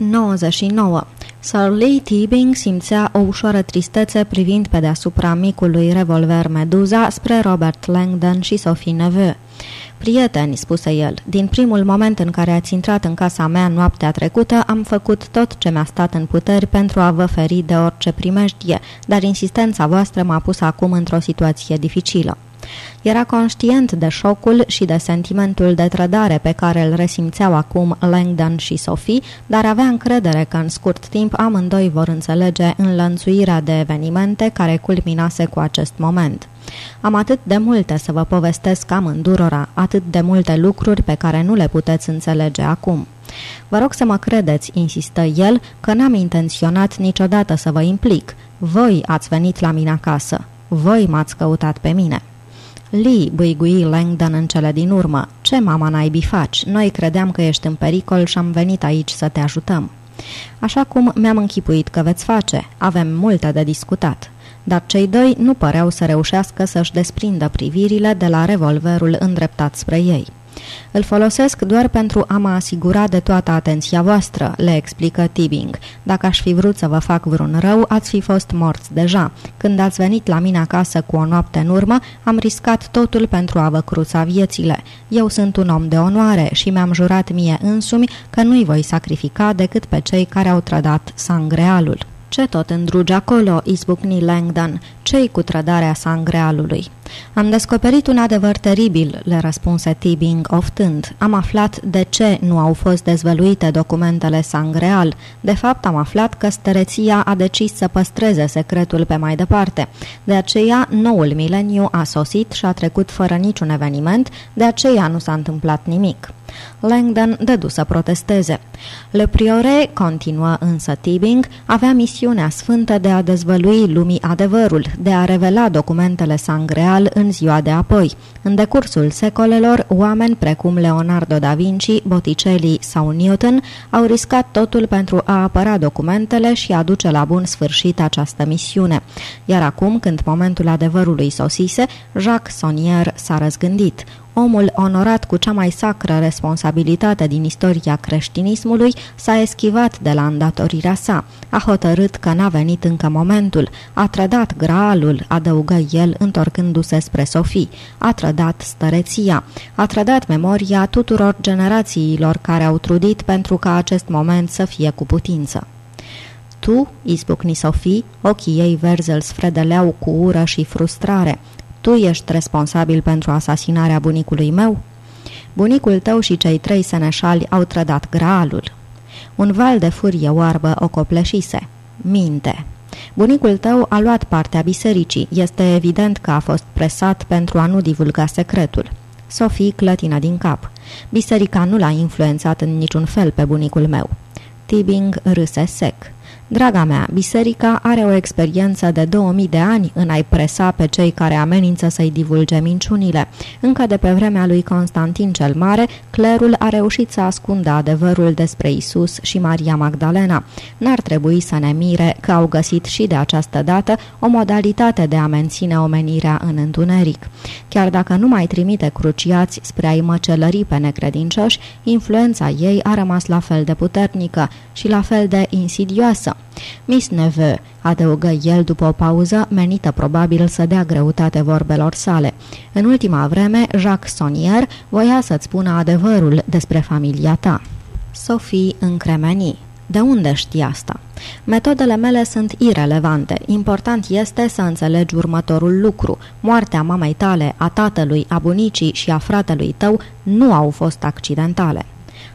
99. Sir Lee Teabing simțea o ușoară tristețe privind pe deasupra micului revolver Meduza spre Robert Langdon și Sophie Neveu. Prieteni, spuse el, din primul moment în care ați intrat în casa mea noaptea trecută, am făcut tot ce mi-a stat în puteri pentru a vă feri de orice primejdie, dar insistența voastră m-a pus acum într-o situație dificilă. Era conștient de șocul și de sentimentul de trădare pe care îl resimțeau acum Langdon și Sophie, dar avea încredere că în scurt timp amândoi vor înțelege înlănțuirea de evenimente care culminase cu acest moment. Am atât de multe să vă povestesc amândurora, atât de multe lucruri pe care nu le puteți înțelege acum. Vă rog să mă credeți, insistă el, că n-am intenționat niciodată să vă implic. Voi ați venit la mine acasă. Voi m-ați căutat pe mine. Lee, băigui Langdon în cele din urmă. Ce mama naibii faci? Noi credeam că ești în pericol și am venit aici să te ajutăm. Așa cum mi-am închipuit că veți face. Avem multe de discutat. Dar cei doi nu păreau să reușească să-și desprindă privirile de la revolverul îndreptat spre ei. Îl folosesc doar pentru a mă asigura de toată atenția voastră, le explică Tibing. Dacă aș fi vrut să vă fac vreun rău, ați fi fost morți deja. Când ați venit la mine acasă cu o noapte în urmă, am riscat totul pentru a vă cruța viețile. Eu sunt un om de onoare și mi-am jurat mie însumi că nu-i voi sacrifica decât pe cei care au trădat sangrealul. Ce tot îndruge acolo?" izbucni Langdon. Ce-i cu trădarea sangrealului?" Am descoperit un adevăr teribil," le răspunse Tibing oftând. Am aflat de ce nu au fost dezvăluite documentele sangreal. De fapt, am aflat că stăreția a decis să păstreze secretul pe mai departe. De aceea, noul mileniu a sosit și a trecut fără niciun eveniment, de aceea nu s-a întâmplat nimic. Langdon dădu să protesteze. Le Priore, continuă însă Tibing, avea misiunea sfântă de a dezvălui lumii adevărul, de a revela documentele sangreal în ziua de apoi. În decursul secolelor, oameni precum Leonardo da Vinci, Botticelli sau Newton au riscat totul pentru a apăra documentele și a duce la bun sfârșit această misiune. Iar acum, când momentul adevărului sosise, Jacques Sonnier s-a răzgândit omul onorat cu cea mai sacră responsabilitate din istoria creștinismului s-a eschivat de la îndatorirea sa. A hotărât că n-a venit încă momentul. A trădat graalul, adăugă el, întorcându-se spre Sofie. A trădat stăreția. A trădat memoria tuturor generațiilor care au trudit pentru ca acest moment să fie cu putință. Tu, izbucni Sofie, ochii ei verzi îl sfredeleau cu ură și frustrare. Tu ești responsabil pentru asasinarea bunicului meu? Bunicul tău și cei trei seneșali au trădat graalul. Un val de furie oarbă o copleșise. Minte. Bunicul tău a luat partea bisericii. Este evident că a fost presat pentru a nu divulga secretul. Sofie clătină din cap. Biserica nu l-a influențat în niciun fel pe bunicul meu. Tibing râse sec. Draga mea, biserica are o experiență de 2000 de ani în a-i presa pe cei care amenință să-i divulge minciunile. Încă de pe vremea lui Constantin cel Mare, clerul a reușit să ascundă adevărul despre Isus și Maria Magdalena. N-ar trebui să ne mire că au găsit și de această dată o modalitate de a menține omenirea în întuneric. Chiar dacă nu mai trimite cruciați spre a-i măcelări pe necredincioși, influența ei a rămas la fel de puternică și la fel de insidioasă. Miss Neveu, adăugă el după o pauză, menită probabil să dea greutate vorbelor sale. În ultima vreme, Jacques Sonnier voia să-ți spună adevărul despre familia ta. Sophie încremeni. De unde știi asta? Metodele mele sunt irelevante. Important este să înțelegi următorul lucru. Moartea mamei tale, a tatălui, a bunicii și a fratelui tău nu au fost accidentale.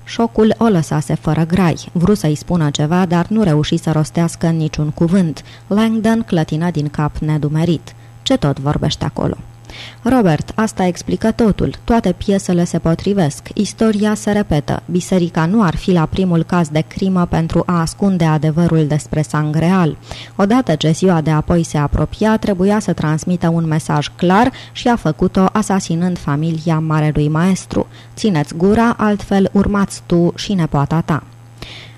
Șocul o lăsase fără grai. Vrut să-i spună ceva, dar nu reuși să rostească niciun cuvânt. Langdon clătină din cap nedumerit. Ce tot vorbește acolo? Robert, asta explică totul. Toate piesele se potrivesc. Istoria se repetă. Biserica nu ar fi la primul caz de crimă pentru a ascunde adevărul despre sangreal. Odată ce ziua de apoi se apropia, trebuia să transmită un mesaj clar și a făcut-o asasinând familia Marelui Maestru. Țineți gura, altfel urmați tu și nepoata ta.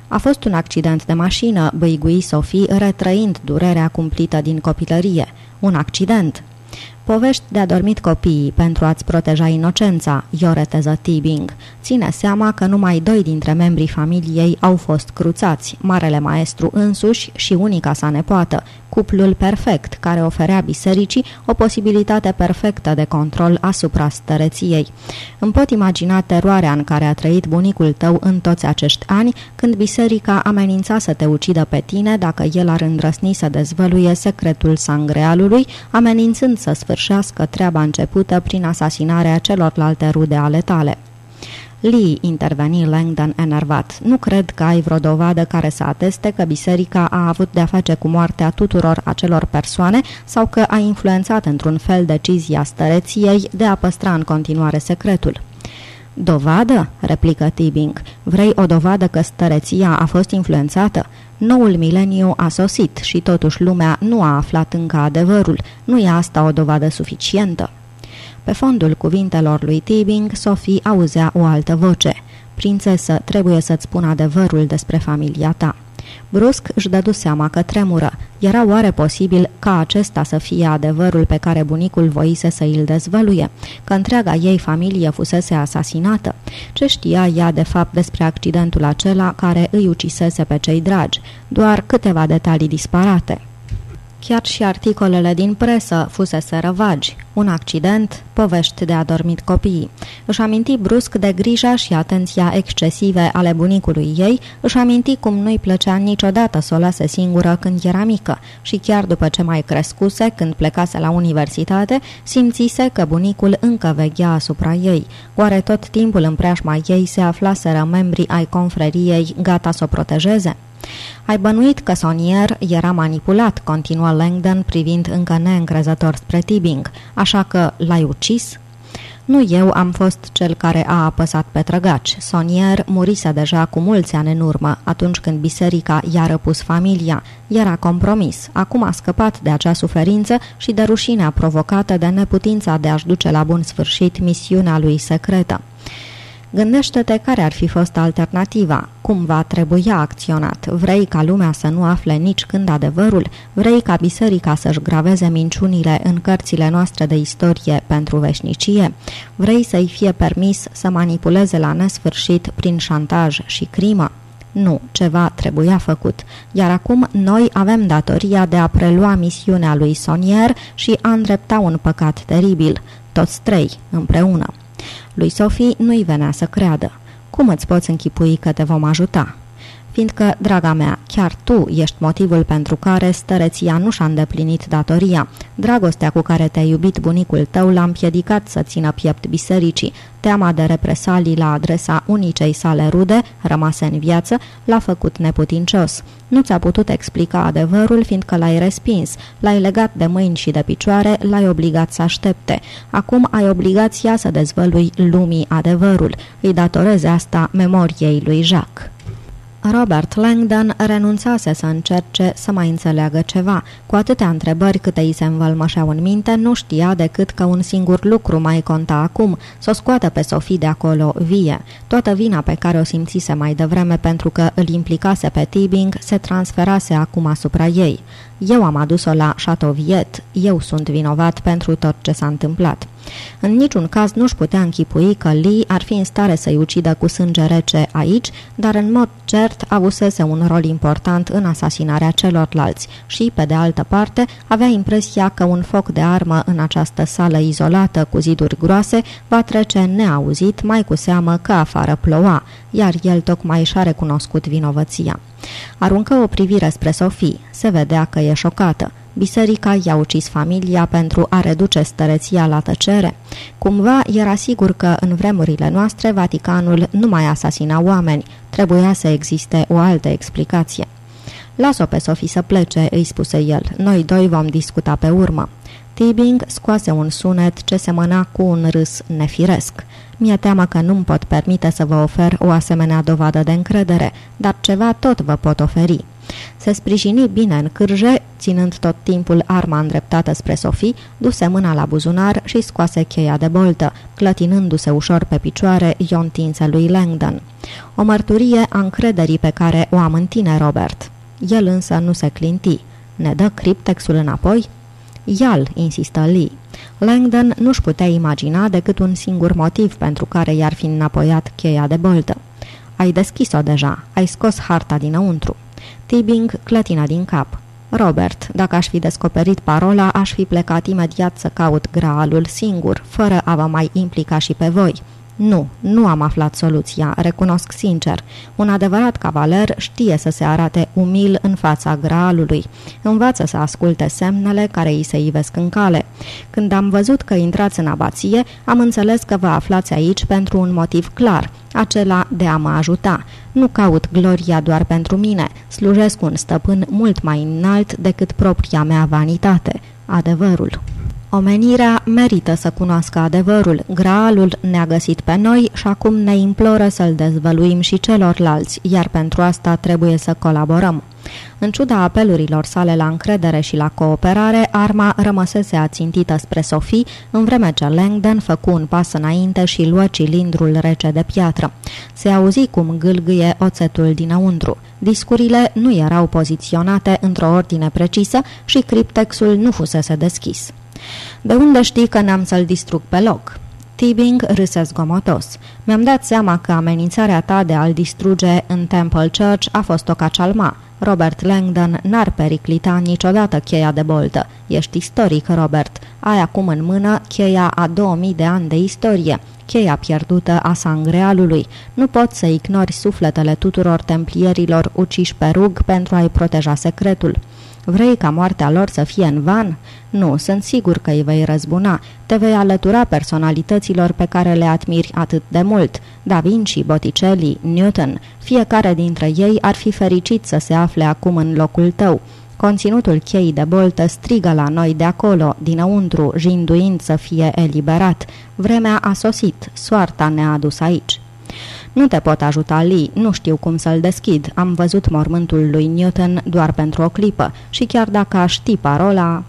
A fost un accident de mașină, băigui Sofie, retrăind durerea cumplită din copilărie. Un accident. Povești de adormit copiii pentru a-ți proteja inocența, ioreteză Tibing. Ține seama că numai doi dintre membrii familiei au fost cruțați, marele maestru însuși și unica sa nepoată, cuplul perfect care oferea bisericii o posibilitate perfectă de control asupra stăreției. Îmi pot imagina teroarea în care a trăit bunicul tău în toți acești ani, când biserica amenința să te ucidă pe tine dacă el ar îndrăsni să dezvăluie secretul sangrealului, amenințând să sfârșească treaba începută prin asasinarea celorlalte rude ale tale. Lee, interveni Langdon enervat. Nu cred că ai vreo dovadă care să ateste că biserica a avut de-a face cu moartea tuturor acelor persoane sau că a influențat într-un fel decizia stăreției de a păstra în continuare secretul. Dovadă? replică Tibing. Vrei o dovadă că stăreția a fost influențată? Noul mileniu a sosit și totuși lumea nu a aflat încă adevărul. Nu e asta o dovadă suficientă? Pe fondul cuvintelor lui Tibing, Sophie auzea o altă voce. Prințesă, trebuie să-ți spun adevărul despre familia ta. Brusc își dădu seama că tremură. Era oare posibil ca acesta să fie adevărul pe care bunicul voise să îl dezvăluie? Că întreaga ei familie fusese asasinată? Ce știa ea de fapt despre accidentul acela care îi ucisese pe cei dragi? Doar câteva detalii disparate. Chiar și articolele din presă fusese vagi. Un accident, povești de adormit copiii. Își aminti brusc de grija și atenția excesive ale bunicului ei, își aminti cum nu-i plăcea niciodată să o lase singură când era mică și chiar după ce mai crescuse, când plecase la universitate, simțise că bunicul încă veghea asupra ei. Oare tot timpul în preajma ei se aflaseră membrii ai confreriei gata să o protejeze? Ai bănuit că Sonier era manipulat, continuă Langdon privind încă neîncrezător spre Tibing, așa că l-ai ucis? Nu eu am fost cel care a apăsat pe trăgaci. Sonier murise deja cu mulți ani în urmă, atunci când biserica i-a răpus familia. Era compromis. Acum a scăpat de acea suferință și de rușinea provocată de neputința de a-și duce la bun sfârșit misiunea lui secretă. Gândește-te care ar fi fost alternativa, cum va trebui acționat. Vrei ca lumea să nu afle nici când adevărul? Vrei ca biserica să-și graveze minciunile în cărțile noastre de istorie pentru veșnicie? Vrei să-i fie permis să manipuleze la nesfârșit prin șantaj și crimă? Nu, ceva trebuia făcut. Iar acum noi avem datoria de a prelua misiunea lui Sonier și a îndrepta un păcat teribil. Toți trei, împreună. Lui Sophie nu-i venea să creadă. Cum îți poți închipui că te vom ajuta? Fiindcă, draga mea, chiar tu ești motivul pentru care stăreția nu și-a îndeplinit datoria. Dragostea cu care te-a iubit bunicul tău l-a împiedicat să țină piept bisericii. Teama de represalii la adresa unicei sale rude, rămase în viață, l-a făcut neputincios. Nu ți-a putut explica adevărul, fiindcă l-ai respins, l-ai legat de mâini și de picioare, l-ai obligat să aștepte. Acum ai obligația să dezvălui lumii adevărul. Îi datoreze asta memoriei lui Jacques. Robert Langdon renunțase să încerce să mai înțeleagă ceva. Cu atâtea întrebări câte îi se învălmășeau în minte, nu știa decât că un singur lucru mai conta acum, să o scoată pe Sofie de acolo vie. Toată vina pe care o simțise mai devreme pentru că îl implicase pe Tibing se transferase acum asupra ei. Eu am adus-o la Chateauviet, eu sunt vinovat pentru tot ce s-a întâmplat. În niciun caz nu-și putea închipui că Lee ar fi în stare să-i ucidă cu sânge rece aici, dar în mod cert avusese un rol important în asasinarea celorlalți și, pe de altă parte, avea impresia că un foc de armă în această sală izolată cu ziduri groase va trece neauzit, mai cu seamă că afară ploua, iar el tocmai și-a recunoscut vinovăția. Aruncă o privire spre Sofie. Se vedea că e șocată. Biserica i-a ucis familia pentru a reduce stăreția la tăcere. Cumva era sigur că în vremurile noastre Vaticanul nu mai asasina oameni. Trebuia să existe o altă explicație. Las-o pe Sofie să plece, îi spuse el. Noi doi vom discuta pe urmă. Tibing scoase un sunet ce semăna cu un râs nefiresc. Mi-e teamă că nu-mi pot permite să vă ofer o asemenea dovadă de încredere, dar ceva tot vă pot oferi. Se sprijini bine în cârje, ținând tot timpul arma îndreptată spre Sofie, duse mâna la buzunar și scoase cheia de boltă, clătinându-se ușor pe picioare iontințe lui Langdon. O mărturie a încrederii pe care o am în tine, Robert. El însă nu se clinti. Ne dă criptexul înapoi? Ial, insistă Lee. Langdon nu-și putea imagina decât un singur motiv pentru care i-ar fi înapoiat cheia de boltă. Ai deschis-o deja, ai scos harta dinăuntru. Tibing clătina din cap. Robert, dacă aș fi descoperit parola, aș fi plecat imediat să caut graalul singur, fără a vă mai implica și pe voi. Nu, nu am aflat soluția, recunosc sincer. Un adevărat cavaler știe să se arate umil în fața graalului. Învață să asculte semnele care îi se ivesc în cale. Când am văzut că intrați în abație, am înțeles că vă aflați aici pentru un motiv clar, acela de a mă ajuta. Nu caut gloria doar pentru mine, slujesc un stăpân mult mai înalt decât propria mea vanitate, adevărul. Omenirea merită să cunoască adevărul. Graalul ne-a găsit pe noi și acum ne imploră să-l dezvăluim și celorlalți, iar pentru asta trebuie să colaborăm. În ciuda apelurilor sale la încredere și la cooperare, arma rămăsese ațintită spre Sophie, în vreme ce Langdon făcu un pas înainte și luă cilindrul rece de piatră. Se auzi cum gâlgâie oțetul dinăuntru. Discurile nu erau poziționate într-o ordine precisă și criptexul nu fusese deschis. De unde știi că n-am să-l distrug pe loc?" Tibing râse zgomotos. Mi-am dat seama că amenințarea ta de a-l distruge în Temple Church a fost o cacalma. Robert Langdon n-ar periclita niciodată cheia de boltă. Ești istoric, Robert. Ai acum în mână cheia a 2000 de ani de istorie, cheia pierdută a sangrealului. Nu poți să ignori sufletele tuturor templierilor uciși pe rug pentru a-i proteja secretul. Vrei ca moartea lor să fie în van? Nu, sunt sigur că îi vei răzbuna. Te vei alătura personalităților pe care le admiri atât de mult. Da Vinci, Botticelli, Newton, fiecare dintre ei ar fi fericit să se afle acum în locul tău. Conținutul cheii de boltă strigă la noi de acolo, dinăuntru, jinduind să fie eliberat. Vremea a sosit, soarta ne-a adus aici. Nu te pot ajuta, Lee, nu știu cum să-l deschid. Am văzut mormântul lui Newton doar pentru o clipă și chiar dacă aș ști parola...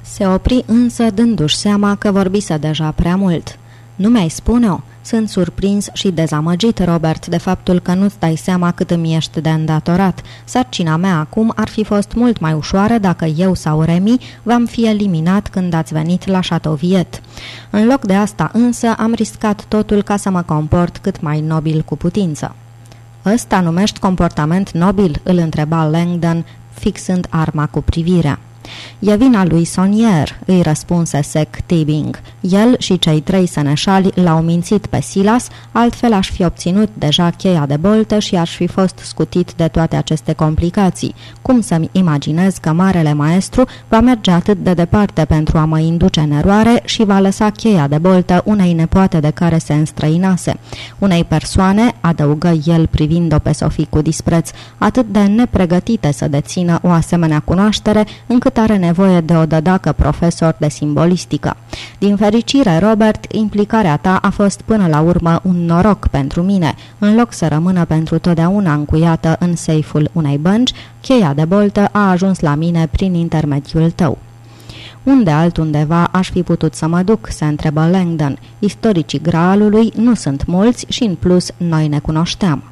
Se opri însă dându-și seama că vorbise deja prea mult. Nu mi-ai spune-o? Sunt surprins și dezamăgit, Robert, de faptul că nu-ți dai seama cât îmi ești de îndatorat. Sarcina mea acum ar fi fost mult mai ușoară dacă eu sau Remi v-am fi eliminat când ați venit la Chateauviet. În loc de asta însă am riscat totul ca să mă comport cât mai nobil cu putință. Ăsta numești comportament nobil?" îl întreba Langdon, fixând arma cu privirea. E vina lui Sonier, îi răspunse sec Tibing. El și cei trei seneșali l-au mințit pe Silas, altfel aș fi obținut deja cheia de boltă și aș fi fost scutit de toate aceste complicații. Cum să-mi imaginez că marele maestru va merge atât de departe pentru a mă induce în eroare și va lăsa cheia de boltă unei nepoate de care se înstrăinase. Unei persoane, adăugă el privind-o pe Sofie cu dispreț, atât de nepregătite să dețină o asemenea cunoaștere, încât are nevoie de o dădacă profesor de simbolistică. Din fericire, Robert, implicarea ta a fost până la urmă un noroc pentru mine. În loc să rămână pentru totdeauna încuiată în seiful unei bănci, cheia de boltă a ajuns la mine prin intermediul tău. Unde altundeva aș fi putut să mă duc?" se întrebă Langdon. Istoricii graalului nu sunt mulți și, în plus, noi ne cunoșteam.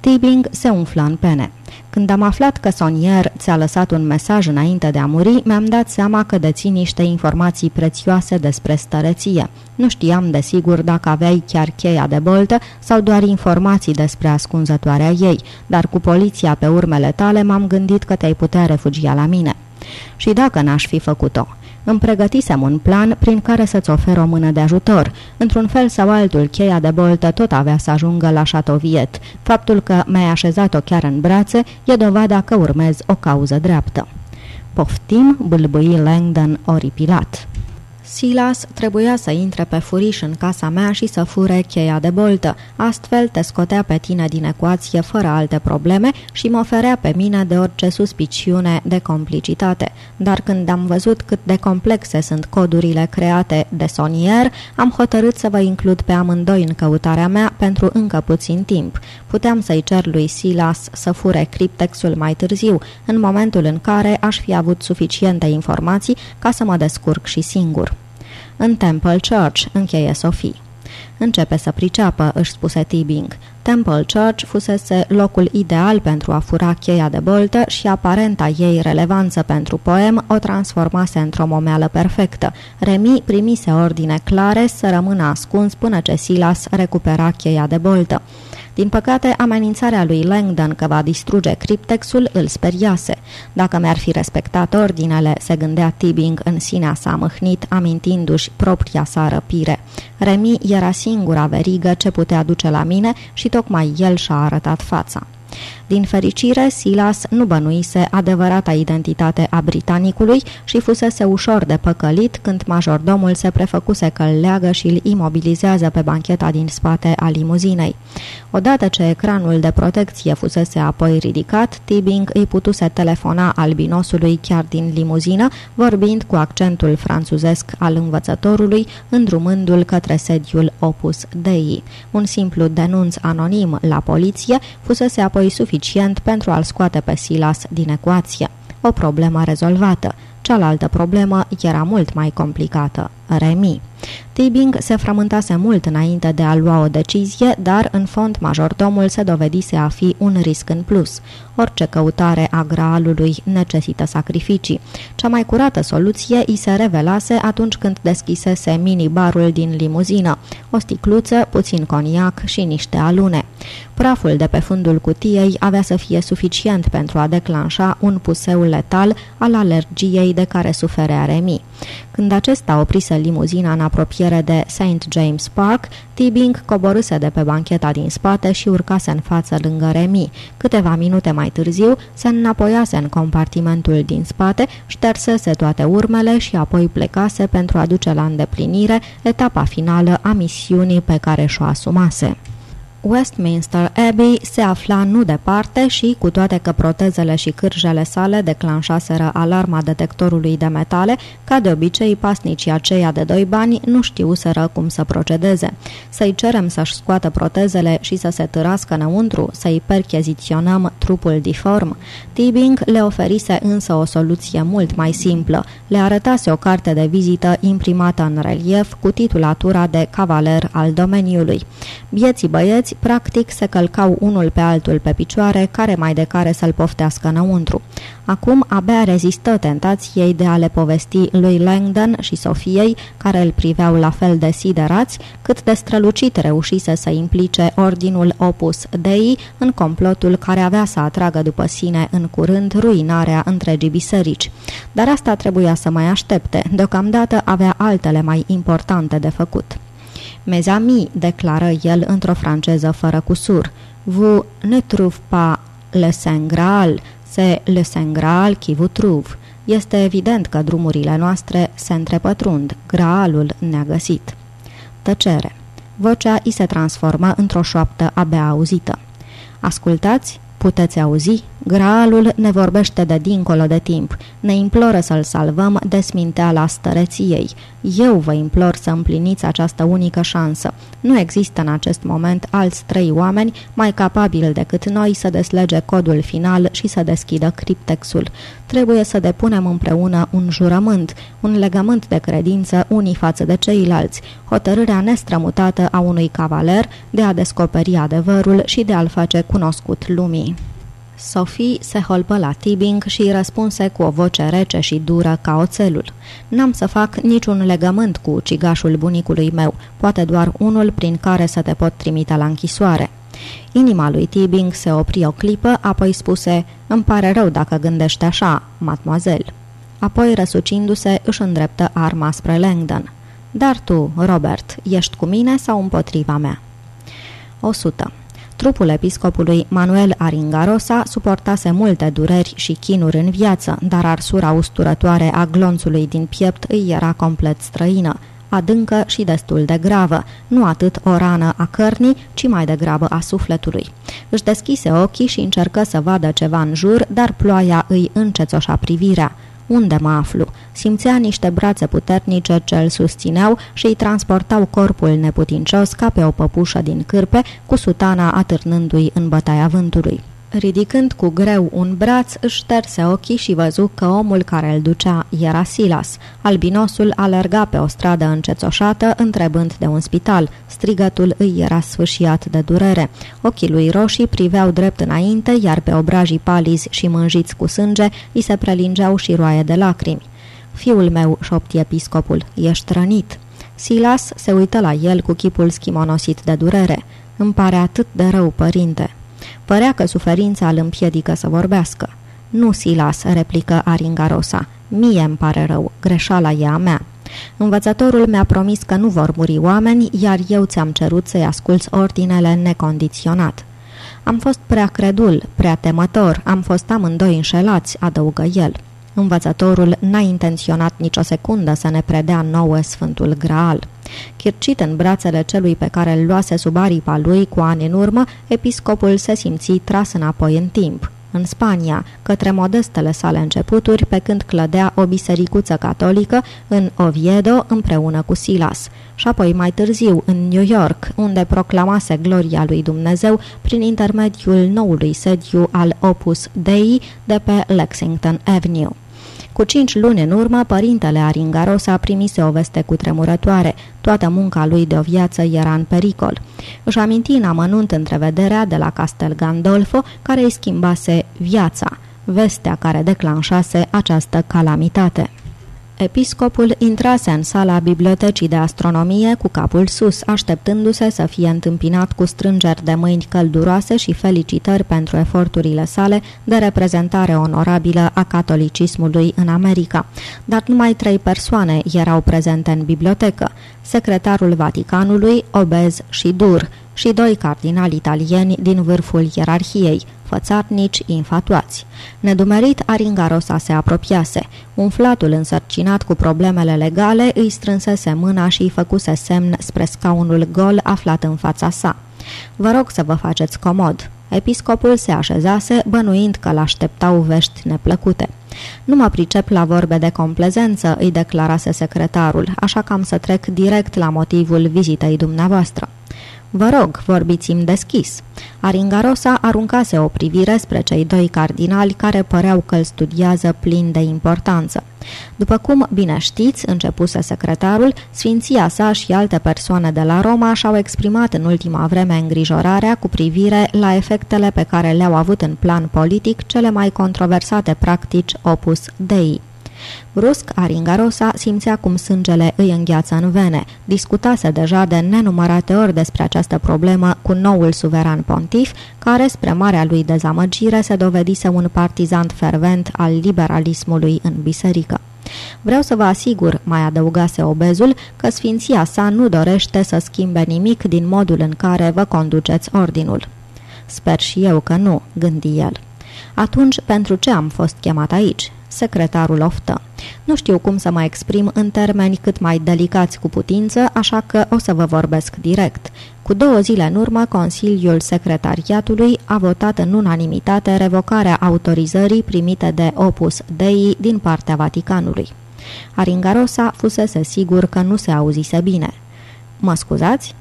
Tibing se umflă în pene. Când am aflat că Sonier ți-a lăsat un mesaj înainte de a muri, mi-am dat seama că deții niște informații prețioase despre stăreție. Nu știam desigur dacă aveai chiar cheia de boltă sau doar informații despre ascunzătoarea ei, dar cu poliția pe urmele tale m-am gândit că te-ai putea refugia la mine. Și dacă n-aș fi făcut-o? Îmi pregătisem un plan prin care să-ți ofer o mână de ajutor. Într-un fel sau altul, cheia de boltă tot avea să ajungă la Chateauviet. Faptul că mi-ai așezat-o chiar în brațe e dovada că urmez o cauză dreaptă. Poftim, bâlbâi Langdon oripilat. Silas trebuia să intre pe furiș în casa mea și să fure cheia de boltă. Astfel te scotea pe tine din ecuație fără alte probleme și mă oferea pe mine de orice suspiciune de complicitate. Dar când am văzut cât de complexe sunt codurile create de Sonier, am hotărât să vă includ pe amândoi în căutarea mea pentru încă puțin timp. Puteam să-i cer lui Silas să fure criptexul mai târziu, în momentul în care aș fi avut suficiente informații ca să mă descurc și singur. În Temple Church, încheie Sophie. Începe să priceapă, își spuse Tibing. Temple Church fusese locul ideal pentru a fura cheia de boltă și aparenta ei relevanță pentru poem o transformase într-o momeală perfectă. Remi primise ordine clare să rămână ascuns până ce Silas recupera cheia de boltă. Din păcate, amenințarea lui Langdon că va distruge criptexul îl speriase. Dacă mi-ar fi respectat ordinele, se gândea Tibing în sinea sa mâhnit, amintindu-și propria sa răpire. Remi era singura verigă ce putea duce la mine și tocmai el și-a arătat fața. Din fericire, Silas nu bănuise adevărata identitate a britanicului și fusese ușor de păcălit când majordomul se prefăcuse că îl leagă și îl imobilizează pe bancheta din spate a limuzinei. Odată ce ecranul de protecție fusese apoi ridicat, Tibing îi putuse telefona albinosului chiar din limuzină, vorbind cu accentul franțuzesc al învățătorului, îndrumându-l către sediul Opus Dei. Un simplu denunț anonim la poliție fusese apoi suficient pentru a-l scoate pe Silas din ecuație. O problemă rezolvată. Cealaltă problemă era mult mai complicată. Remi. Tibing se frământase mult înainte de a lua o decizie, dar în fond majordomul se dovedise a fi un risc în plus. Orice căutare a graalului necesită sacrificii. Cea mai curată soluție îi se revelase atunci când deschisese minibarul din limuzină, o sticluță, puțin coniac și niște alune. Praful de pe fundul cutiei avea să fie suficient pentru a declanșa un puseu letal al alergiei de care suferea Remi. Când acesta oprise limuzina în apropiere de St. James Park, Tibing coborâse de pe bancheta din spate și urcase în față lângă Remi. Câteva minute mai târziu, se înapoiase în compartimentul din spate, ștersese toate urmele și apoi plecase pentru a duce la îndeplinire etapa finală a misiunii pe care și-o asumase. Westminster Abbey se afla nu departe și, cu toate că protezele și cârjele sale declanșaseră alarma detectorului de metale, ca de obicei pasnicii aceia de doi bani nu știuseră cum să procedeze. Să-i cerem să-și scoată protezele și să se târască înăuntru, să-i percheziționăm trupul diform. Tibing le oferise însă o soluție mult mai simplă. Le arătase o carte de vizită imprimată în relief cu titulatura de cavaler al domeniului. Bieții băieți practic se călcau unul pe altul pe picioare, care mai de care să-l poftească înăuntru. Acum abia rezistă tentației de a le povesti lui Langdon și Sofiei, care îl priveau la fel de siderați, cât de strălucit reușise să implice ordinul Opus Dei în complotul care avea să atragă după sine în curând ruinarea întregii biserici. Dar asta trebuia să mai aștepte, deocamdată avea altele mai importante de făcut. Mes amis, declară el într-o franceză fără cusur, vous ne trouve pas le Saint Graal, c'est le Saint Graal qui vous trouve. Este evident că drumurile noastre se întrepătrund, Graalul ne-a găsit. Tăcere. Vocea îi se transformă într-o șoaptă abia auzită. Ascultați? Puteți auzi? Graalul ne vorbește de dincolo de timp, ne imploră să-l salvăm de sminteala stăreției. Eu vă implor să împliniți această unică șansă. Nu există în acest moment alți trei oameni mai capabili decât noi să deslege codul final și să deschidă criptexul. Trebuie să depunem împreună un jurământ, un legământ de credință unii față de ceilalți, hotărârea nestrămutată a unui cavaler de a descoperi adevărul și de a-l face cunoscut lumii. Sophie se holpă la Tibing și îi răspunse cu o voce rece și dură ca oțelul. N-am să fac niciun legământ cu ucigașul bunicului meu, poate doar unul prin care să te pot trimite la închisoare. Inima lui Tibing se opri o clipă, apoi spuse, Îmi pare rău dacă gândești așa, mademoiselle. Apoi, răsucindu-se, își îndreptă arma spre Langdon. Dar tu, Robert, ești cu mine sau împotriva mea? 100. Trupul episcopului Manuel Aringarosa suportase multe dureri și chinuri în viață, dar arsura usturătoare a glonțului din piept îi era complet străină, adâncă și destul de gravă, nu atât o rană a cărnii, ci mai degrabă a sufletului. Își deschise ochii și încercă să vadă ceva în jur, dar ploaia îi încețoșa privirea. Unde mă aflu? Simțea niște brațe puternice ce îl susțineau și îi transportau corpul neputincios ca pe o păpușă din cârpe, cu sutana atârnându-i în bătaia vântului. Ridicând cu greu un braț, își șterse ochii și văzu că omul care îl ducea era Silas. Albinosul alerga pe o stradă încețoșată, întrebând de un spital. Strigătul îi era sfâșiat de durere. Ochii lui roșii priveau drept înainte, iar pe obrajii palizi și mânjiți cu sânge îi se prelingeau și roaie de lacrimi. Fiul meu, șopti episcopul, ești rănit." Silas se uită la el cu chipul schimonosit de durere. Îmi pare atât de rău, părinte." Părea că suferința îl împiedică să vorbească. Nu, Silas, replică Aringarosa. Mie îmi pare rău, greșeala e a mea. Învățătorul mi-a promis că nu vor muri oameni, iar eu ți-am cerut să-i asculți ordinele necondiționat. Am fost prea credul, prea temător, am fost amândoi înșelați, adăugă el. Învățătorul n-a intenționat nicio secundă să ne predea nouă Sfântul Graal. Chircit în brațele celui pe care îl luase sub aripa lui cu ani în urmă, episcopul se simți tras înapoi în timp în Spania, către modestele sale începuturi, pe când clădea o bisericuță catolică în Oviedo împreună cu Silas, și apoi mai târziu în New York, unde proclamase gloria lui Dumnezeu prin intermediul noului sediu al Opus Dei de pe Lexington Avenue. Cu cinci luni în urmă, părintele Aringarosa primise o veste cu tremurătoare. Toată munca lui de o viață era în pericol. Își aminti în amănunt întrevederea de la Castel Gandolfo, care îi schimbase viața, vestea care declanșase această calamitate. Episcopul intrase în sala bibliotecii de astronomie cu capul sus, așteptându-se să fie întâmpinat cu strângeri de mâini călduroase și felicitări pentru eforturile sale de reprezentare onorabilă a catolicismului în America. Dar numai trei persoane erau prezente în bibliotecă, secretarul Vaticanului, obez și dur, și doi cardinali italieni din vârful ierarhiei, fățarnici infatuați. Nedumerit, Aringarosa se apropiase. Umflatul însărcinat cu problemele legale îi strânsese mâna și îi făcuse semn spre scaunul gol aflat în fața sa. Vă rog să vă faceți comod. Episcopul se așezase, bănuind că l-așteptau vești neplăcute. Nu mă pricep la vorbe de complezență, îi declarase secretarul, așa că am să trec direct la motivul vizitei dumneavoastră. Vă rog, vorbiți-mi deschis." Aringarosa aruncase o privire spre cei doi cardinali care păreau că îl studiază plin de importanță. După cum bine știți, începuse secretarul, sfinția sa și alte persoane de la Roma și-au exprimat în ultima vreme îngrijorarea cu privire la efectele pe care le-au avut în plan politic cele mai controversate practici opus Dei. Brusc, Aringarosa simțea cum sângele îi îngheață în vene. Discutase deja de nenumărate ori despre această problemă cu noul suveran pontif, care, spre marea lui dezamăgire, se dovedise un partizant fervent al liberalismului în biserică. Vreau să vă asigur, mai adăugase obezul, că sfinția sa nu dorește să schimbe nimic din modul în care vă conduceți ordinul. Sper și eu că nu, gândi el. Atunci, pentru ce am fost chemat aici? Secretarul oftă. Nu știu cum să mă exprim în termeni cât mai delicați cu putință, așa că o să vă vorbesc direct. Cu două zile în urmă, Consiliul Secretariatului a votat în unanimitate revocarea autorizării primite de Opus Dei din partea Vaticanului. Aringarosa fusese sigur că nu se auzise bine. Mă scuzați?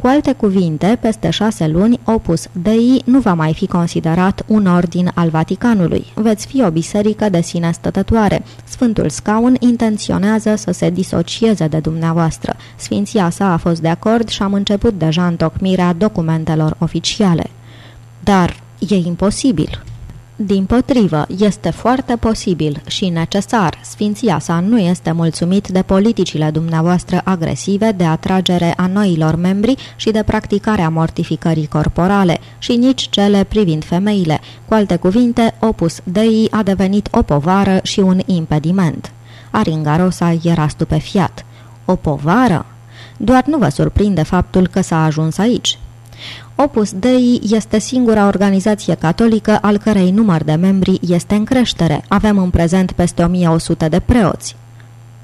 Cu alte cuvinte, peste șase luni, Opus Dei nu va mai fi considerat un ordin al Vaticanului. Veți fi o biserică de sine stătătoare. Sfântul Scaun intenționează să se disocieze de dumneavoastră. Sfinția sa a fost de acord și am început deja întocmirea documentelor oficiale. Dar e imposibil. Din potrivă, este foarte posibil și necesar. Sfinția sa nu este mulțumit de politicile dumneavoastră agresive de atragere a noilor membri și de practicarea mortificării corporale și nici cele privind femeile. Cu alte cuvinte, Opus Dei a devenit o povară și un impediment. Aringarosa era stupefiat. O povară? Doar nu vă surprinde faptul că s-a ajuns aici. Opus Dei este singura organizație catolică al cărei număr de membri este în creștere. Avem în prezent peste 1100 de preoți.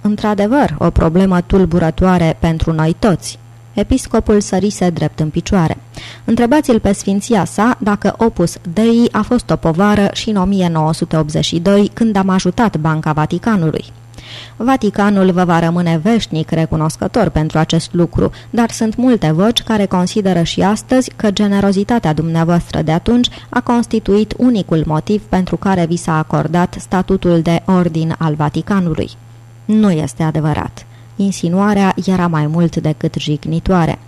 Într-adevăr, o problemă tulburătoare pentru noi toți. Episcopul sărise drept în picioare. Întrebați-l pe sfinția sa dacă Opus Dei a fost o povară și în 1982 când am ajutat Banca Vaticanului. Vaticanul vă va rămâne veșnic recunoscător pentru acest lucru, dar sunt multe voci care consideră și astăzi că generozitatea dumneavoastră de atunci a constituit unicul motiv pentru care vi s-a acordat statutul de ordin al Vaticanului. Nu este adevărat. Insinuarea era mai mult decât jignitoare.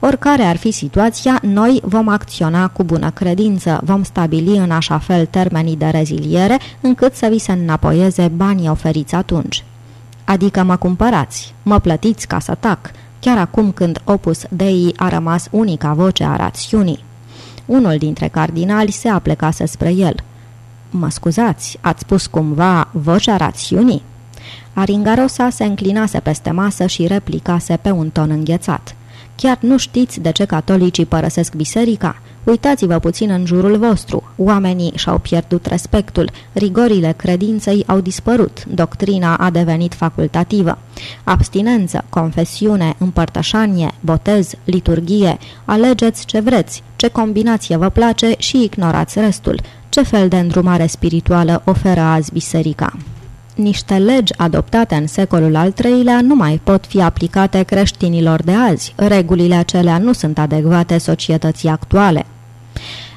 Oricare ar fi situația, noi vom acționa cu bună credință, vom stabili în așa fel termenii de reziliere încât să vi se înapoieze banii oferiți atunci. Adică mă cumpărați, mă plătiți ca să tac, chiar acum când Opus Dei a rămas unica voce a rațiunii. Unul dintre cardinali se aplecase spre el. Mă scuzați, ați spus cumva vocea rațiunii? Aringarosa se înclinase peste masă și replicase pe un ton înghețat. Chiar nu știți de ce catolicii părăsesc biserica? Uitați-vă puțin în jurul vostru. Oamenii și-au pierdut respectul, rigorile credinței au dispărut, doctrina a devenit facultativă. Abstinență, confesiune, împărtășanie, botez, liturghie, alegeți ce vreți, ce combinație vă place și ignorați restul. Ce fel de îndrumare spirituală oferă azi biserica? Niște legi adoptate în secolul al III-lea nu mai pot fi aplicate creștinilor de azi. Regulile acelea nu sunt adecvate societății actuale.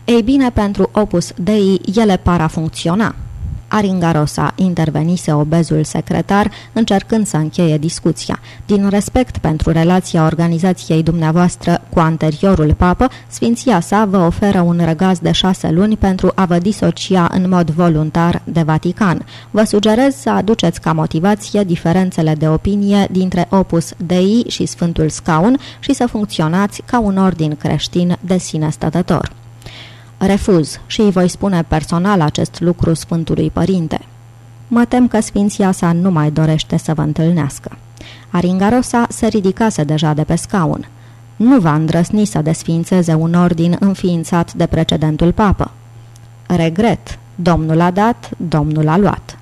Ei bine, pentru Opus Dei, ele par a funcționa. Aringarosa intervenise obezul secretar, încercând să încheie discuția. Din respect pentru relația organizației dumneavoastră cu anteriorul papă, Sfinția sa vă oferă un răgaz de șase luni pentru a vă disocia în mod voluntar de Vatican. Vă sugerez să aduceți ca motivație diferențele de opinie dintre Opus Dei și Sfântul Scaun și să funcționați ca un ordin creștin de sine stătător. Refuz și îi voi spune personal acest lucru Sfântului Părinte. Mă tem că Sfinția sa nu mai dorește să vă întâlnească. Aringarosa se ridicase deja de pe scaun. Nu va îndrăsni să desfințeze un ordin înființat de precedentul papă. Regret, Domnul a dat, Domnul a luat.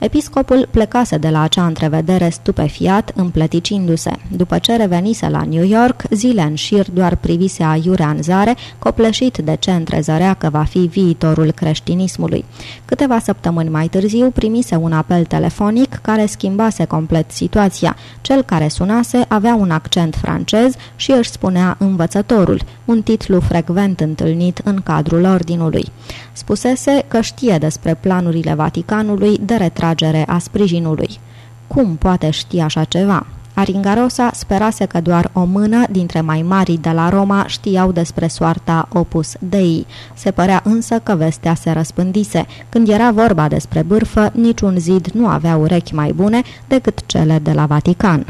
Episcopul plecase de la acea întrevedere stupefiat, împleticindu-se. După ce revenise la New York, zile în șir doar privise aiurea în zare, copleșit de ce întrezărea că va fi viitorul creștinismului. Câteva săptămâni mai târziu primise un apel telefonic care schimbase complet situația. Cel care sunase avea un accent francez și își spunea învățătorul, un titlu frecvent întâlnit în cadrul ordinului. Spusese că știe despre planurile Vaticanului de retragere a sprijinului. Cum poate ști așa ceva? Aringarosa sperase că doar o mână dintre mai mari de la Roma știau despre soarta Opus Dei. Se părea însă că vestea se răspândise. Când era vorba despre bârfă, niciun zid nu avea urechi mai bune decât cele de la Vatican.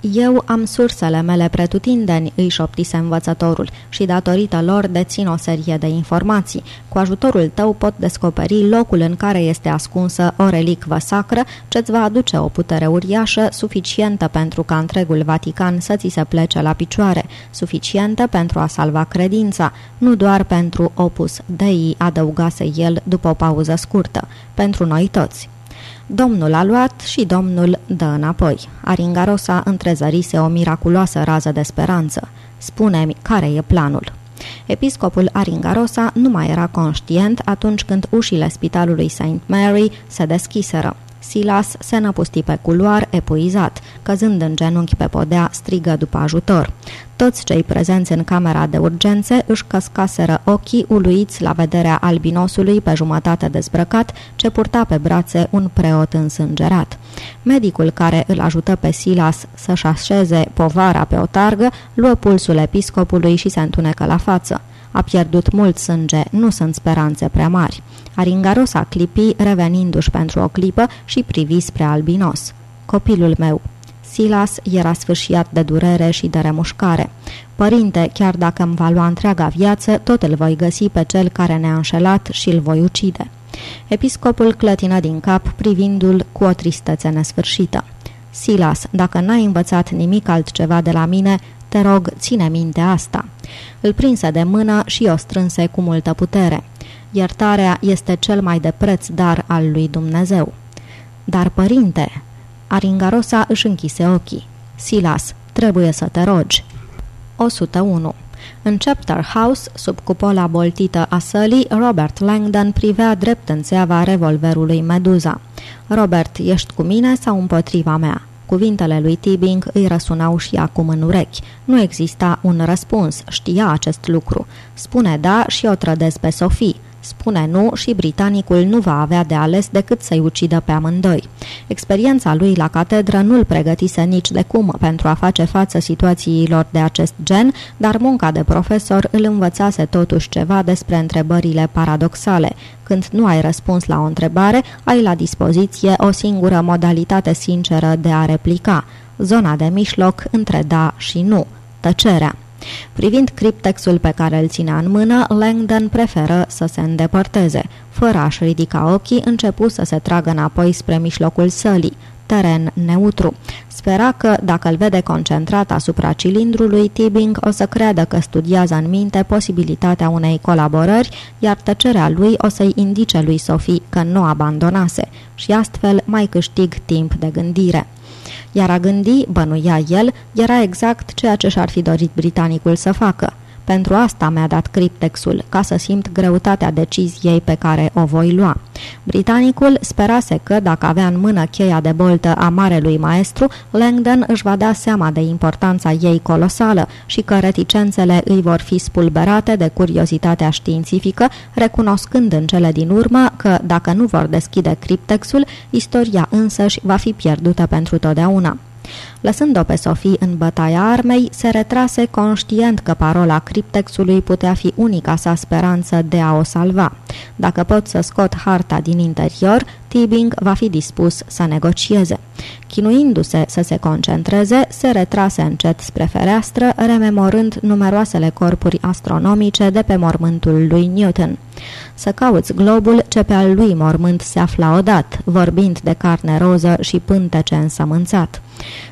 Eu am sursele mele pretutindeni, îi șoptise învățătorul, și datorită lor dețin o serie de informații. Cu ajutorul tău pot descoperi locul în care este ascunsă o relicvă sacră ce-ți va aduce o putere uriașă suficientă pentru ca întregul Vatican să ți se plece la picioare, suficientă pentru a salva credința, nu doar pentru opus Dei, adăugase el după o pauză scurtă, pentru noi toți. Domnul a luat și domnul dă înapoi. Aringarosa întrezărise o miraculoasă rază de speranță. Spune-mi, care e planul? Episcopul Aringarosa nu mai era conștient atunci când ușile spitalului St. Mary se deschiseră. Silas se năpusti pe culoar, epuizat. Căzând în genunchi pe podea, strigă după ajutor. Toți cei prezenți în camera de urgențe își căscaseră ochii uluiți la vederea albinosului pe jumătate dezbrăcat ce purta pe brațe un preot însângerat. Medicul care îl ajută pe Silas să-și așeze povara pe o targă luă pulsul episcopului și se întunecă la față. A pierdut mult sânge, nu sunt speranțe prea mari. Aringaros a clipi, revenindu-și pentru o clipă și privi spre albinos. Copilul meu. Silas era sfârșiat de durere și de remușcare. Părinte, chiar dacă îmi va lua întreaga viață, tot îl voi găsi pe cel care ne-a înșelat și îl voi ucide. Episcopul clătină din cap, privindu-l cu o tristețe nesfârșită. Silas, dacă n-ai învățat nimic altceva de la mine, te rog, ține minte asta. Îl prinse de mână și o strânse cu multă putere. Iertarea este cel mai de preț dar al lui Dumnezeu. Dar, părinte, Aringarosa își închise ochii. Silas, trebuie să te rogi. 101. În Chapter House, sub cupola boltită a sălii, Robert Langdon privea drept în țeava revolverului Meduza. Robert, ești cu mine sau împotriva mea? Cuvintele lui Tibing îi răsunau și acum în urechi. Nu exista un răspuns, știa acest lucru. Spune da și o trădez pe Sofie. Spune nu și britanicul nu va avea de ales decât să-i ucidă pe amândoi. Experiența lui la catedră nu-l pregătise nici de cum pentru a face față situațiilor de acest gen, dar munca de profesor îl învățase totuși ceva despre întrebările paradoxale. Când nu ai răspuns la o întrebare, ai la dispoziție o singură modalitate sinceră de a replica, zona de mijloc între da și nu, tăcerea. Privind criptexul pe care îl ținea în mână, Langdon preferă să se îndepărteze. Fără a-și ridica ochii, începu să se tragă înapoi spre mijlocul sălii, teren neutru. Spera că, dacă îl vede concentrat asupra cilindrului, Tibing o să creadă că studiază în minte posibilitatea unei colaborări, iar tăcerea lui o să-i indice lui Sophie că nu abandonase și astfel mai câștig timp de gândire iar a gândi, bănuia el, era exact ceea ce și-ar fi dorit britanicul să facă. Pentru asta mi-a dat criptexul, ca să simt greutatea deciziei pe care o voi lua. Britanicul sperase că, dacă avea în mână cheia de boltă a marelui maestru, Langdon își va da seama de importanța ei colosală și că reticențele îi vor fi spulberate de curiozitatea științifică, recunoscând în cele din urmă că, dacă nu vor deschide criptexul, istoria însăși va fi pierdută pentru totdeauna. Lăsând-o pe Sofie în bătaia armei, se retrase conștient că parola criptexului putea fi unica sa speranță de a o salva. Dacă pot să scot harta din interior, Tibing va fi dispus să negocieze. Chinuindu-se să se concentreze, se retrase încet spre fereastră, rememorând numeroasele corpuri astronomice de pe mormântul lui Newton. Să cauți globul ce pe al lui mormânt se afla odat, vorbind de carne roză și pântece însămânțat.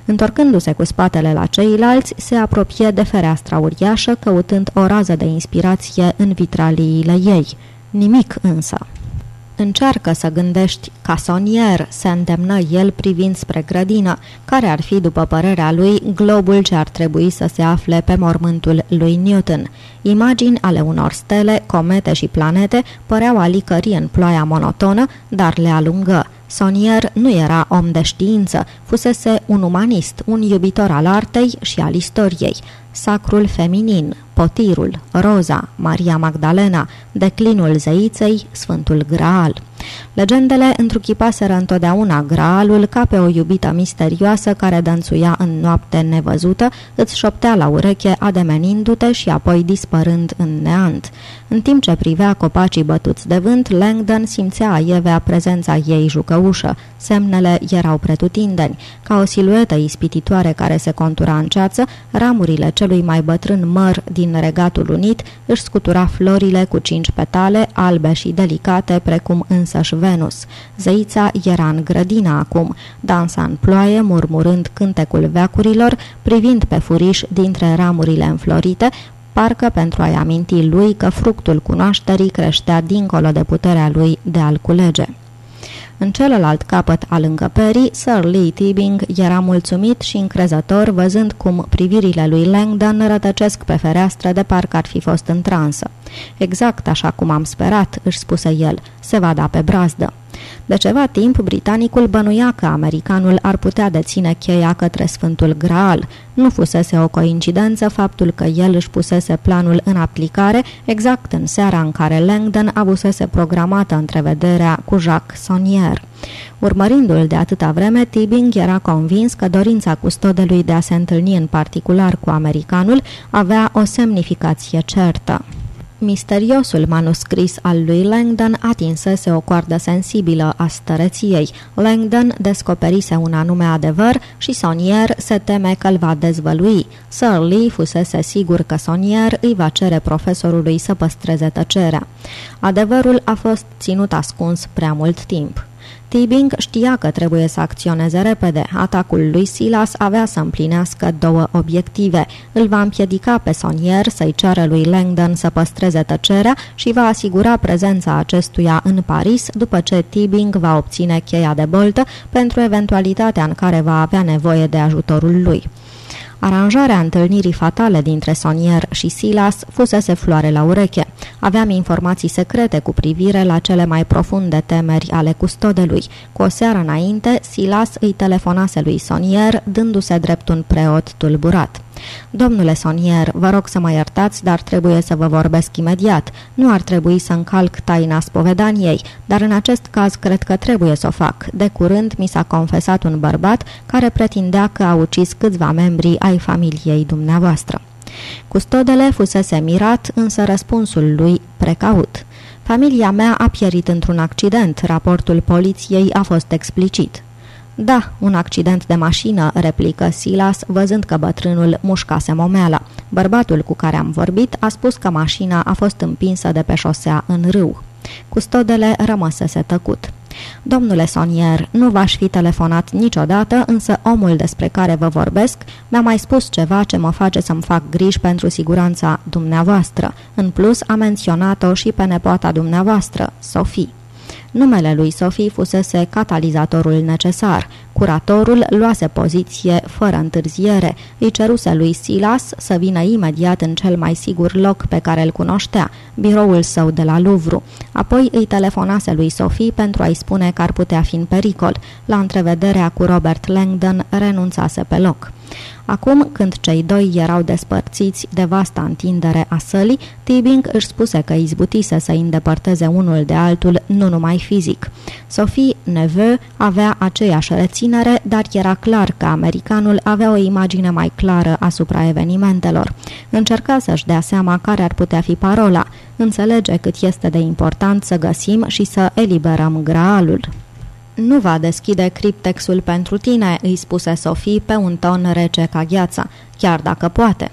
Întorcându-se cu spatele la ceilalți, se apropie de fereastra uriașă, căutând o rază de inspirație în vitraliile ei. Nimic însă. Încearcă să gândești ca sonier, se îndemnă el privind spre grădină, care ar fi, după părerea lui, globul ce ar trebui să se afle pe mormântul lui Newton. Imagini ale unor stele, comete și planete păreau a în ploaia monotonă, dar le alungă. Sonier nu era om de știință, fusese un umanist, un iubitor al artei și al istoriei. Sacrul feminin, Potirul, Roza, Maria Magdalena, Declinul zeiței, Sfântul Graal. Legendele întruchipaseră întotdeauna Graalul ca pe o iubită misterioasă care dănțuia în noapte nevăzută, îți șoptea la ureche ademenindu-te și apoi dispărând în neant. În timp ce privea copacii bătuți de vânt, Langdon simțea aievea prezența ei jucăușă. Semnele erau pretutindeni. Ca o siluetă ispititoare care se contura în ceață, ramurile celui mai bătrân măr din Regatul Unit își scutura florile cu cinci petale, albe și delicate, precum însăși Venus. Zeița era în grădina acum, dansa în ploaie, murmurând cântecul veacurilor, privind pe furiș dintre ramurile înflorite, parcă pentru a-i aminti lui că fructul cunoașterii creștea dincolo de puterea lui de a-l culege. În celălalt capăt al încăperii, Sir Lee Tibing era mulțumit și încrezător văzând cum privirile lui Langdon rătăcesc pe fereastră de parcă ar fi fost în transă. Exact așa cum am sperat, își spuse el, se va da pe brazdă. De ceva timp, britanicul bănuia că americanul ar putea deține cheia către Sfântul Graal. Nu fusese o coincidență faptul că el își pusese planul în aplicare exact în seara în care Langdon avusese programată întrevederea cu Jacques Sonnier. Urmărindu-l de atâta vreme, Tibing era convins că dorința custodelui de a se întâlni în particular cu americanul avea o semnificație certă. Misteriosul manuscris al lui Langdon atinsese o coardă sensibilă a stăreției. Langdon descoperise un anume adevăr și Sonier se teme că îl va dezvălui. Sir Lee fusese sigur că Sonier îi va cere profesorului să păstreze tăcerea. Adevărul a fost ținut ascuns prea mult timp. Tibing știa că trebuie să acționeze repede. Atacul lui Silas avea să împlinească două obiective. Îl va împiedica pe Sonier să-i ceară lui Langdon să păstreze tăcerea și va asigura prezența acestuia în Paris după ce Tibing va obține cheia de boltă pentru eventualitatea în care va avea nevoie de ajutorul lui. Aranjarea întâlnirii fatale dintre Sonier și Silas fusese floare la ureche. Aveam informații secrete cu privire la cele mai profunde temeri ale custodelui. Cu o seară înainte, Silas îi telefonase lui Sonier, dându-se drept un preot tulburat. Domnule Sonier, vă rog să mă iertați, dar trebuie să vă vorbesc imediat. Nu ar trebui să încalc taina spovedaniei, dar în acest caz cred că trebuie să o fac. De curând mi s-a confesat un bărbat care pretindea că a ucis câțiva membri ai familiei dumneavoastră. Custodele fusese mirat, însă răspunsul lui precaut. Familia mea a pierit într-un accident, raportul poliției a fost explicit. Da, un accident de mașină, replică Silas, văzând că bătrânul mușcase momeala. Bărbatul cu care am vorbit a spus că mașina a fost împinsă de pe șosea în râu. Custodele rămăsese tăcut. Domnule Sonier, nu v-aș fi telefonat niciodată, însă omul despre care vă vorbesc mi-a mai spus ceva ce mă face să-mi fac griji pentru siguranța dumneavoastră. În plus, a menționat-o și pe nepoata dumneavoastră, Sofie. Numele lui Sophie fusese catalizatorul necesar. Curatorul luase poziție fără întârziere. Îi ceruse lui Silas să vină imediat în cel mai sigur loc pe care îl cunoștea, biroul său de la Louvre. Apoi îi telefonase lui Sophie pentru a-i spune că ar putea fi în pericol. La întrevederea cu Robert Langdon renunțase pe loc. Acum, când cei doi erau despărțiți de vasta întindere a sălii, Tibing își spuse că izbutise să îi îndepărteze unul de altul, nu numai fizic. Sophie Neveu avea aceeași reținere, dar era clar că americanul avea o imagine mai clară asupra evenimentelor. Încerca să-și dea seama care ar putea fi parola, înțelege cât este de important să găsim și să eliberăm graalul. Nu va deschide criptexul pentru tine," îi spuse Sofie pe un ton rece ca gheața, chiar dacă poate.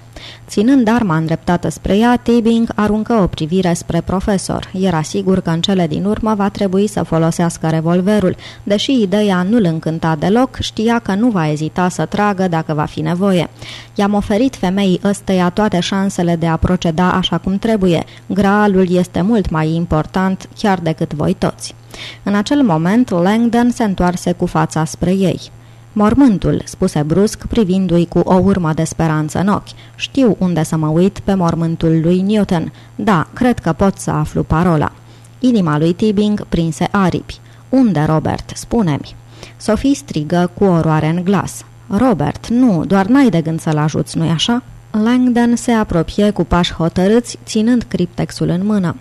Ținând arma îndreptată spre ea, Tibing aruncă o privire spre profesor. Era sigur că în cele din urmă va trebui să folosească revolverul. Deși ideea nu-l încânta deloc, știa că nu va ezita să tragă dacă va fi nevoie. I-am oferit femeii ăsteia toate șansele de a proceda așa cum trebuie. Graalul este mult mai important chiar decât voi toți. În acel moment, Langdon se întoarse cu fața spre ei. Mormântul, spuse brusc, privindu-i cu o urmă de speranță în ochi. Știu unde să mă uit pe mormântul lui Newton. Da, cred că pot să aflu parola. Inima lui Tibing prinse aripi. Unde, Robert? Spune-mi. Sophie strigă cu oroare în glas. Robert, nu, doar n-ai de gând să-l ajuți, nu-i așa? Langdon se apropie cu pași hotărâți, ținând criptexul în mână.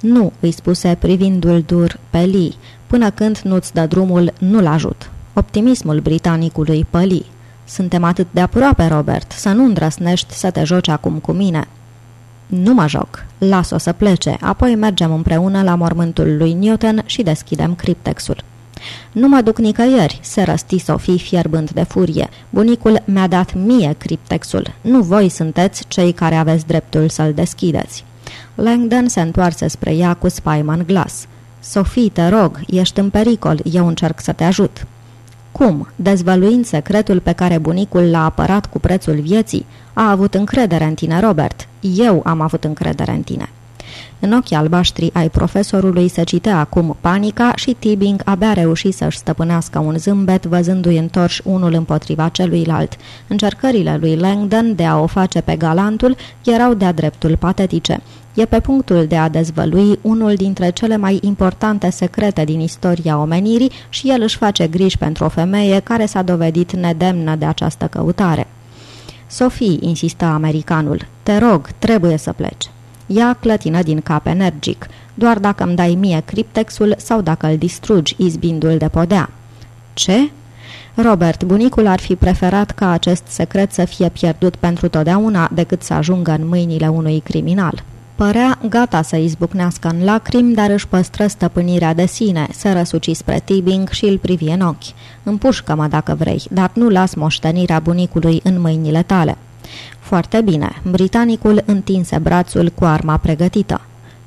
Nu, îi spuse privindul dur pe Lee. Până când nu-ți dă drumul, nu-l ajut. Optimismul britanicului păli. Suntem atât de aproape, Robert, să nu îndrăsnești să te joci acum cu mine. Nu mă joc. Las-o să plece, apoi mergem împreună la mormântul lui Newton și deschidem criptexul. Nu mă duc nicăieri, se răsti Sofie fierbând de furie. Bunicul mi-a dat mie criptexul. Nu voi sunteți cei care aveți dreptul să-l deschideți. Langdon se întoarse spre ea cu spaima în glas. Sofie, te rog, ești în pericol, eu încerc să te ajut." Cum, dezvăluind secretul pe care bunicul l-a apărat cu prețul vieții, a avut încredere în tine, Robert. Eu am avut încredere în tine." În ochii albaștri ai profesorului se citea acum panica și Tibing abia reuși să-și stăpânească un zâmbet văzându-i întorși unul împotriva celuilalt. Încercările lui Langdon de a o face pe galantul erau de-a dreptul patetice. E pe punctul de a dezvălui unul dintre cele mai importante secrete din istoria omenirii și el își face griji pentru o femeie care s-a dovedit nedemnă de această căutare. Sophie, insista americanul, te rog, trebuie să pleci. Ea clătină din cap energic, doar dacă îmi dai mie criptexul sau dacă îl distrugi, izbindul de podea. Ce? Robert, bunicul ar fi preferat ca acest secret să fie pierdut pentru totdeauna decât să ajungă în mâinile unui criminal. Părea gata să izbucnească în lacrimi, dar își păstră stăpânirea de sine, se răsuci spre Tibing și îl privi în ochi. Împușcă-mă dacă vrei, dar nu las moștenirea bunicului în mâinile tale. Foarte bine. Britanicul întinse brațul cu arma pregătită.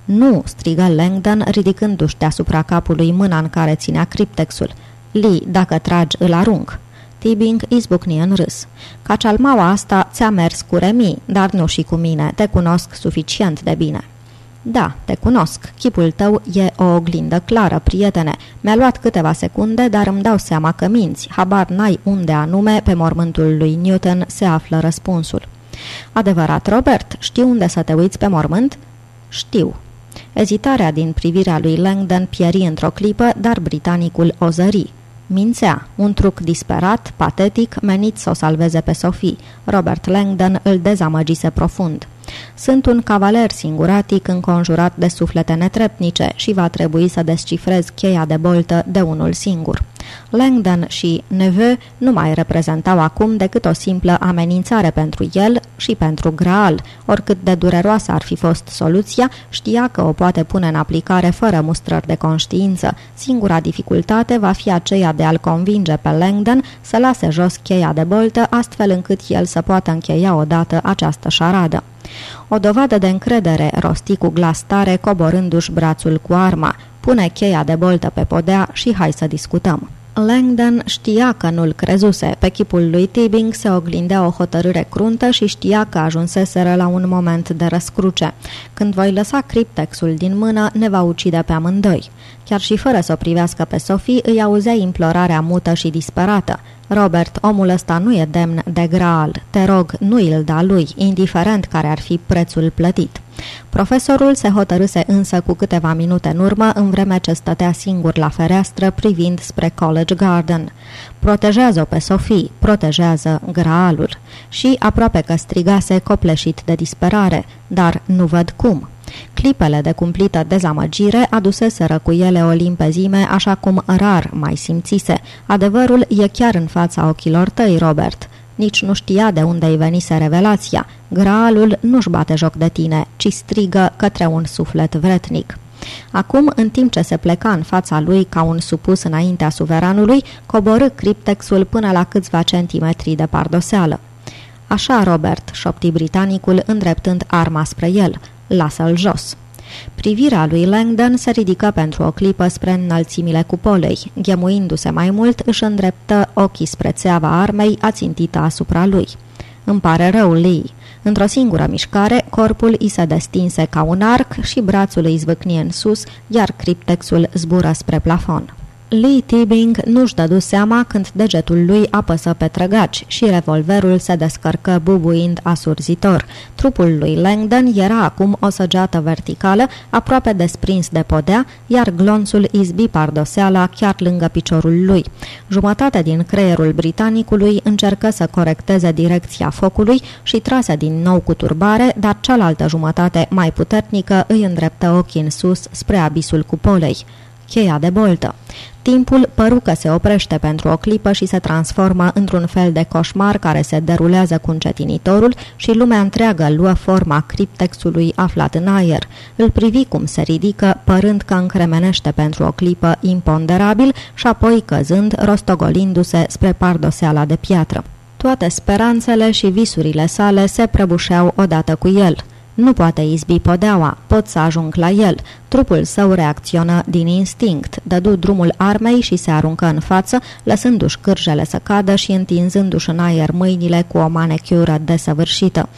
Nu!" strigă Langdon, ridicându-și deasupra capului mâna în care ținea criptexul. Lee, dacă tragi, îl arunc." Tibing izbucni în râs. Cacialmaua asta ți-a mers cu remii, dar nu și cu mine, te cunosc suficient de bine." Da, te cunosc. Chipul tău e o oglindă clară, prietene. Mi-a luat câteva secunde, dar îmi dau seama că minți. Habar n-ai unde anume pe mormântul lui Newton se află răspunsul. Adevărat, Robert, știu unde să te uiți pe mormânt? Știu. Ezitarea din privirea lui Langdon pieri într-o clipă, dar britanicul o zări. Mințea, un truc disperat, patetic, menit să o salveze pe Sophie. Robert Langdon îl dezamăgise profund. Sunt un cavaler singuratic înconjurat de suflete netrepnice și va trebui să descifrez cheia de boltă de unul singur. Langdon și Neveu nu mai reprezentau acum decât o simplă amenințare pentru el și pentru Graal. Oricât de dureroasă ar fi fost soluția, știa că o poate pune în aplicare fără mustrări de conștiință. Singura dificultate va fi aceea de a-l convinge pe Langdon să lase jos cheia de boltă, astfel încât el să poată încheia odată această șaradă. O dovadă de încredere rosti cu glas tare, coborându-și brațul cu arma. Pune cheia de boltă pe podea și hai să discutăm. Langdon știa că nu-l crezuse. Pe chipul lui Tibing se oglindea o hotărâre cruntă și știa că ajunseseră la un moment de răscruce. Când voi lăsa criptexul din mână, ne va ucide pe amândoi. Chiar și fără să o privească pe Sophie, îi auzea implorarea mută și disperată. Robert, omul ăsta nu e demn de graal. Te rog, nu îl da lui, indiferent care ar fi prețul plătit. Profesorul se hotărâse însă cu câteva minute în urmă, în vreme ce stătea singur la fereastră privind spre College Garden. Protejează-o pe Sophie, protejează graalul. Și aproape că strigase copleșit de disperare, dar nu văd cum. Clipele de cumplită dezamăgire aduseseră cu ele o limpezime așa cum rar mai simțise. Adevărul e chiar în fața ochilor tăi, Robert. Nici nu știa de unde îi venise revelația. Graalul nu-și bate joc de tine, ci strigă către un suflet vretnic. Acum, în timp ce se pleca în fața lui ca un supus înaintea suveranului, coborâ criptexul până la câțiva centimetri de pardoseală. Așa, Robert, șopti britanicul, îndreptând arma spre el. Lasă-l jos. Privirea lui Langdon se ridică pentru o clipă spre înălțimile cupolei. Ghemuindu-se mai mult, își îndreptă ochii spre țeava armei ațintită asupra lui. Îmi pare rău, Lee. Într-o singură mișcare, corpul îi se destinse ca un arc și brațul îi zvâcnie în sus, iar criptexul zbură spre plafon. Lee Tibing nu-și dădu seama când degetul lui apăsă pe trăgaci și revolverul se descărcă bubuind asurzitor. Trupul lui Langdon era acum o săgeată verticală, aproape desprins de podea, iar glonțul izbi pardoseala chiar lângă piciorul lui. Jumătate din creierul britanicului încercă să corecteze direcția focului și trase din nou cu turbare, dar cealaltă jumătate mai puternică îi îndreptă ochii în sus spre abisul cupolei cheia de boltă. Timpul păru că se oprește pentru o clipă și se transformă într-un fel de coșmar care se derulează cu încetinitorul și lumea întreagă luă forma criptexului aflat în aer. Îl privi cum se ridică, părând că încremenește pentru o clipă imponderabil și apoi căzând, rostogolindu-se spre pardoseala de piatră. Toate speranțele și visurile sale se prăbușeau odată cu el – nu poate izbi podeaua, pot să ajung la el. Trupul său reacționă din instinct, dădu drumul armei și se aruncă în față, lăsându-și cârjele să cadă și întinzându-și în aer mâinile cu o manecură desăvârșită.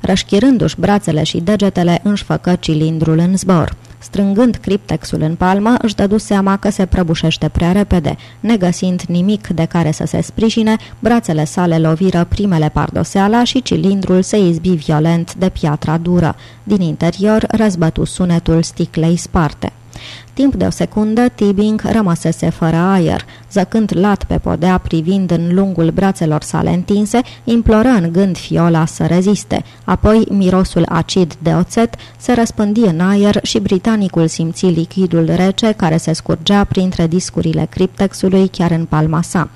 Rășchirându-și brațele și degetele, își făcă cilindrul în zbor. Strângând criptexul în palmă, își dădu seama că se prăbușește prea repede. Negăsind nimic de care să se sprijine, brațele sale loviră primele pardoseala și cilindrul se izbi violent de piatra dură. Din interior răzbătu sunetul sticlei sparte. Timp de o secundă, Tibing rămăsese fără aer. Zăcând lat pe podea, privind în lungul brațelor sale întinse, imploră în gând fiola să reziste. Apoi, mirosul acid de oțet se răspândi în aer și britanicul simți lichidul rece care se scurgea printre discurile criptexului chiar în palma sa.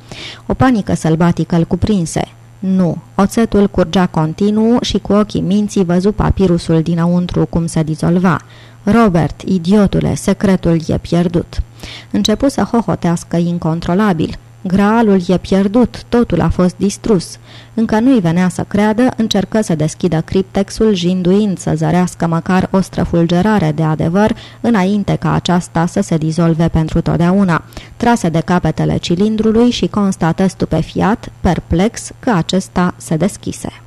O panică sălbatică îl cuprinse. Nu, oțetul curgea continuu și cu ochii minții văzu papirusul dinăuntru cum se dizolva. Robert, idiotule, secretul e pierdut. Începu să hohotească incontrolabil. Graalul e pierdut, totul a fost distrus. Încă nu-i venea să creadă, încercă să deschidă criptexul, jinduind să zărească măcar o străfulgerare de adevăr, înainte ca aceasta să se dizolve pentru totdeauna. Trase de capetele cilindrului și constată stupefiat, perplex, că acesta se deschise.